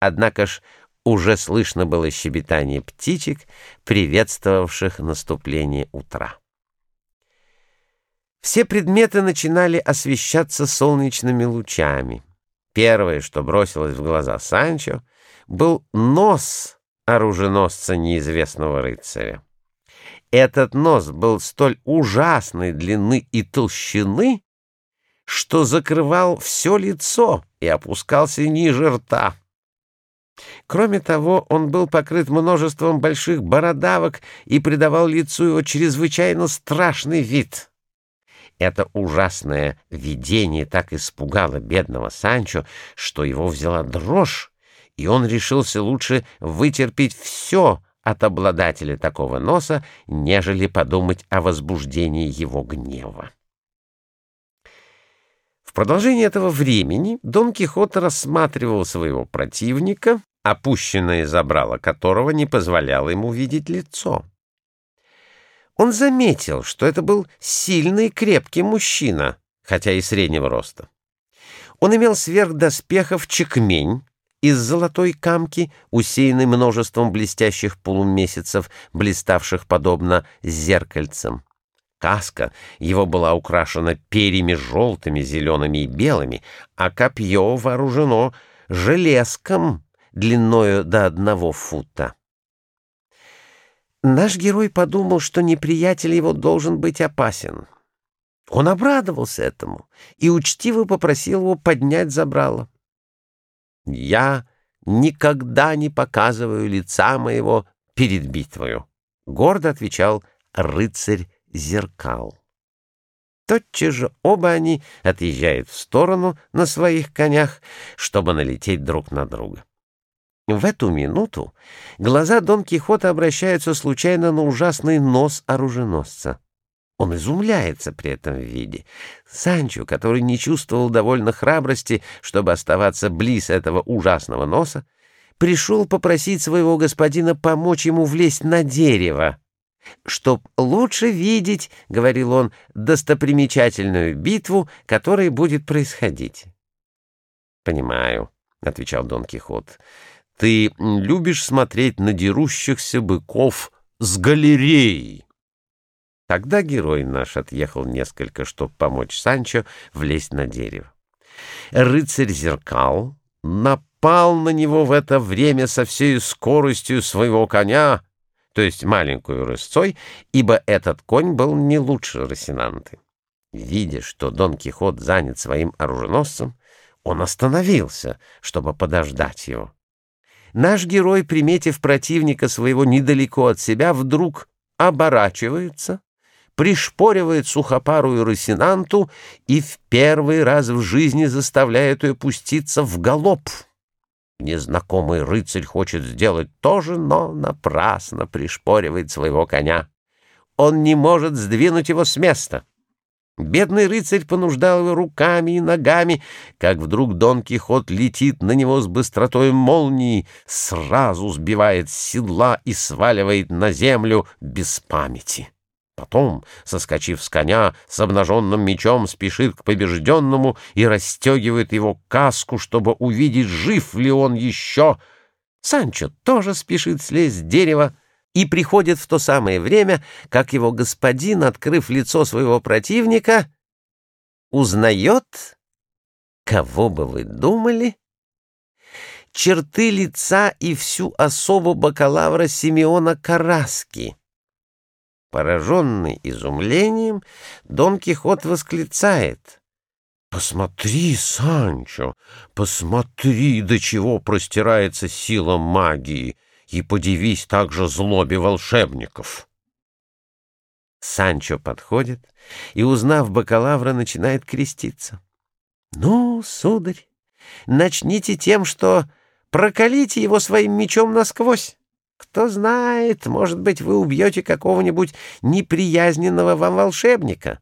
Однако ж уже слышно было щебетание птичек, приветствовавших наступление утра. Все предметы начинали освещаться солнечными лучами. Первое, что бросилось в глаза Санчо, был нос оруженосца неизвестного рыцаря. Этот нос был столь ужасной длины и толщины, что закрывал все лицо и опускался ниже рта. Кроме того, он был покрыт множеством больших бородавок и придавал лицу его чрезвычайно страшный вид. Это ужасное видение так испугало бедного Санчо, что его взяла дрожь, и он решился лучше вытерпеть все от обладателя такого носа, нежели подумать о возбуждении его гнева. В продолжение этого времени Дон Кихот рассматривал своего противника, опущенное забрало которого не позволяло ему видеть лицо. Он заметил, что это был сильный крепкий мужчина, хотя и среднего роста. Он имел сверх доспехов чекмень из золотой камки, усеянный множеством блестящих полумесяцев, блиставших подобно зеркальцам. Каска его была украшена перьями желтыми, зелеными и белыми, а копье вооружено железком длиною до одного фута. Наш герой подумал, что неприятель его должен быть опасен. Он обрадовался этому и учтиво попросил его поднять забрало. «Я никогда не показываю лица моего перед битвою», — гордо отвечал рыцарь зеркал. Тотчас же оба они отъезжают в сторону на своих конях, чтобы налететь друг на друга. В эту минуту глаза Дон Кихота обращаются случайно на ужасный нос оруженосца. Он изумляется при этом виде. Санчо, который не чувствовал довольно храбрости, чтобы оставаться близ этого ужасного носа, пришел попросить своего господина помочь ему влезть на дерево. «Чтоб лучше видеть, — говорил он, — достопримечательную битву, которая будет происходить». «Понимаю», — отвечал Дон Кихот, — ты любишь смотреть на дерущихся быков с галереи. Тогда герой наш отъехал несколько, чтобы помочь Санчо влезть на дерево. Рыцарь зеркал напал на него в это время со всей скоростью своего коня, то есть маленькую рысцой, ибо этот конь был не лучше Росинанты. Видя, что Дон Кихот занят своим оруженосцем, он остановился, чтобы подождать его. Наш герой, приметив противника своего недалеко от себя, вдруг оборачивается, пришпоривает сухопарую Росинанту и в первый раз в жизни заставляет ее пуститься в галоп. Незнакомый рыцарь хочет сделать то же, но напрасно пришпоривает своего коня. Он не может сдвинуть его с места. Бедный рыцарь понуждал его руками и ногами, как вдруг Дон Кихот летит на него с быстротой молнии, сразу сбивает с седла и сваливает на землю без памяти. Потом, соскочив с коня, с обнаженным мечом спешит к побежденному и расстегивает его каску, чтобы увидеть, жив ли он еще. Санчо тоже спешит слезть с дерева, и приходит в то самое время, как его господин, открыв лицо своего противника, узнает, кого бы вы думали, черты лица и всю особу бакалавра Симеона Караски. Пораженный изумлением, Дон Кихот восклицает. «Посмотри, Санчо, посмотри, до чего простирается сила магии!» И подивись также злобе волшебников. Санчо подходит и, узнав бакалавра, начинает креститься. — Ну, сударь, начните тем, что прокалите его своим мечом насквозь. Кто знает, может быть, вы убьете какого-нибудь неприязненного вам волшебника.